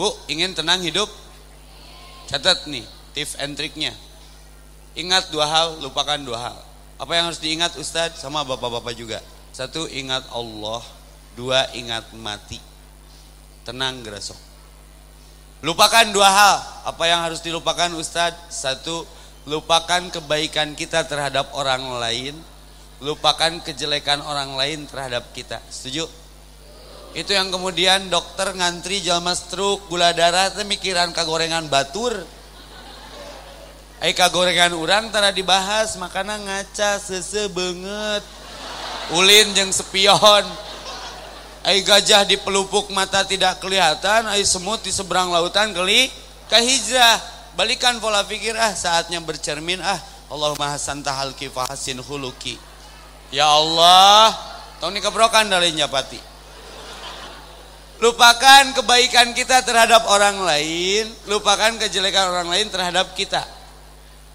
Bu, ingin tenang hidup? Catat nih, tips and triknya. Ingat dua hal, lupakan dua hal. Apa yang harus diingat Ustadz sama bapak-bapak juga? Satu, ingat Allah. Dua, ingat mati. Tenang gerasok. Lupakan dua hal. Apa yang harus dilupakan Ustadz? Satu, lupakan kebaikan kita terhadap orang lain. Lupakan kejelekan orang lain terhadap kita. Setuju? Itu yang kemudian dokter ngantri jalma stroke, gula darah, itu mikiran kagorengan batur. Eh kagorengan orang tara dibahas, makanya ngaca sese banget. Ulin jeng sepion. Eh gajah di pelupuk mata tidak kelihatan, eh semut di seberang lautan keli ke hijrah. Balikan pola pikir ah saatnya bercermin ah. Allahumma hasan tahal kifahasin huluki. Ya Allah, tong ini kebrokan dari nyapati. Lupakan kebaikan kita terhadap orang lain, lupakan kejelekan orang lain terhadap kita.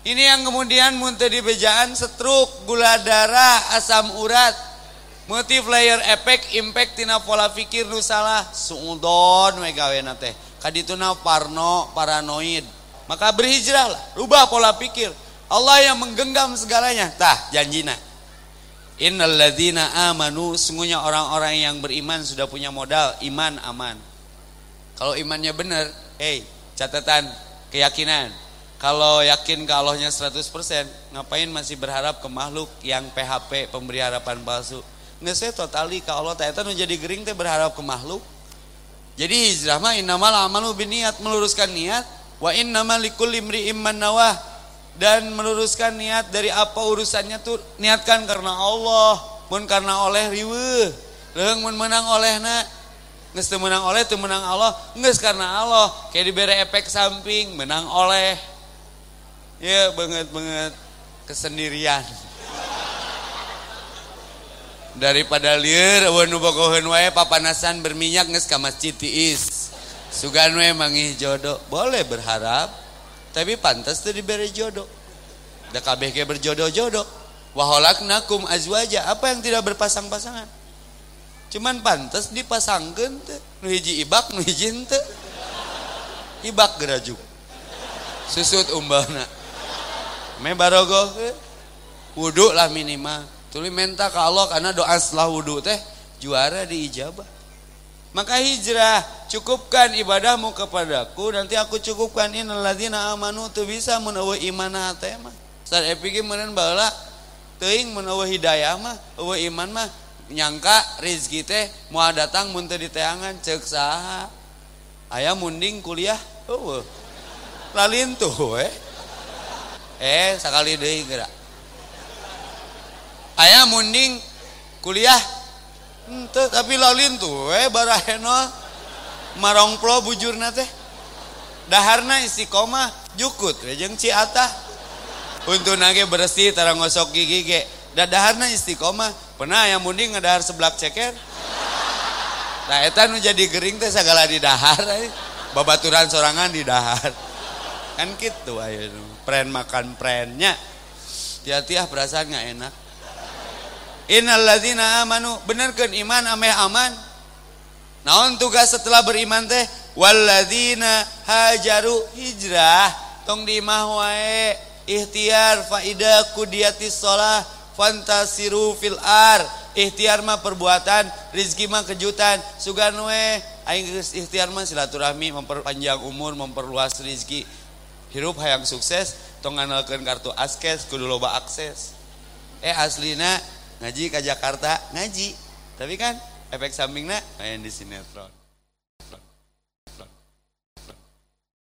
Ini yang kemudian muntah di bejaan setruk, gula darah, asam urat, multiplier efek, impact tina pola pikir nu salah, suudon megawena teh. Kadituna parno, paranoid. Maka berhijrahlah, rubah pola pikir. Allah yang menggenggam segalanya. Tah, janjina. Innalladzina amanu sungguhnya orang-orang yang beriman sudah punya modal iman aman. Kalau imannya benar, hey, catatan keyakinan. Kalau yakin ke Allahnya 100%, ngapain masih berharap ke makhluk yang PHP pemberi harapan palsu? Nggak totali ke Allah ternyata jadi gering teh berharap ke makhluk. Jadi hijrah mah innamal amalu biniat meluruskan niat wa innamal likulli imri'im man nawah dan meluruskan niat dari apa urusannya tuh niatkan karena Allah pun karena oleh riwe. Leung mun menang oleh na geus menang oleh tuh menang Allah. Geus karena Allah kayak diberi efek samping menang oleh. Ya banget banget. Kesendirian. Daripada lieur eueun nu bogoheun wae papanasan berminyak geus ka masjid tiis. Sugan we mangih jodoh. Boleh berharap tapi pantas tuh diberi jodoh. Da kabeh berjodoh-jodoh. Waholaknakum azwaja. Apa yang tidak berpasang-pasangan? Cuman pantas dipasangkan tuh. Nu hiji ibak, nu hiji ente. Ibak gerajuk. Susut umbana. Me barogo wudhu lah minimal. Tuli minta ke Allah karena doa setelah wudhu teh juara di ijabah. Maka hijrah, cukupkan ibadahmu kepadaku, nanti aku cukupkan innalladzina amanu tu bisa menawa iman teh mah. Ustaz epiki meureun baheula teuing menawa hidayah mah, eueuh iman mah nyangka rezeki teh mau datang mun teu diteangan ceuk saha. Aya munding kuliah eueuh. Lalin tuh eh. Eh sakali deui geura. Aya munding kuliah Ente, tapi lalin tuh eh barahena marongplo bujurna teh. Daharna istiqomah jukut we jeung ciatah untuna ge bersih tara ngosok gigi ge. Da daharna istiqomah pernah yang munding ngadahar seblak ceker. Nah eta nu jadi gering teh sagala di dahar eh. babaturan sorangan di dahar. Kan gitu ayo pren makan prennya. Hati-hati perasaan nggak enak Innalladzina amanu benerkeun iman ameh aman. Naon tugas setelah beriman teh? Walladzina hajaru hijrah. Tong di imah ikhtiar faida kudiatis shalah fantasiru fil ar. Ikhtiar mah perbuatan rizki mah kejutan. Sugan we aing ikhtiar mah silaturahmi memperpanjang umur memperluas rizki. Hirup hayang sukses tong nganalkeun kartu askes kudu loba akses. Eh aslina ngaji ke Jakarta ngaji. Tapi kan efek sampingnya main di sinetron